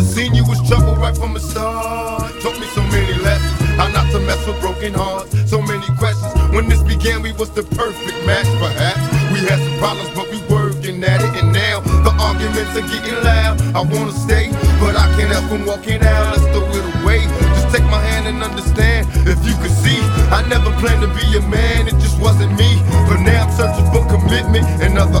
Should've seen you was trouble right from the start. Taught me so many lessons. How not to mess with broken hearts. So many questions. When this began, we was the perfect match, perhaps. We had some problems, but we working at it. And now the arguments are getting loud. I wanna stay, but I can't help from walking out. Let's throw it away. Just take my hand and understand. If you could see, I never planned to be a man. It just wasn't me. But now I'm searching for commitment and other.